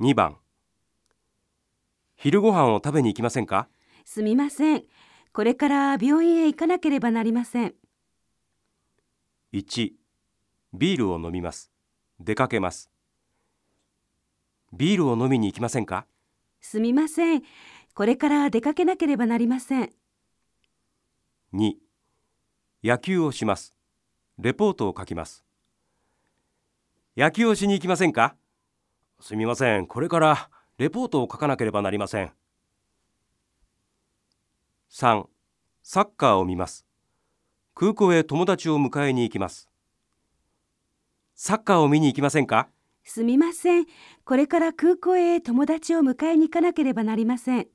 2番昼ご飯を食べに行きませんか？すみません。これから病院へ行かなければなりません。1ビールを飲みます出かけますビールを飲みに行きませんか？すみません。これから出かけなければなりません。2野球をしますレポートを書きます野球をしに行きませんか？すみません。これからレポートを書かなければなりません。3サッカーを見ます。空港へ友達を迎えに行きます。サッカーを見に行きませんか？すみません。これから空港へ友達を迎えに行かなければなりません。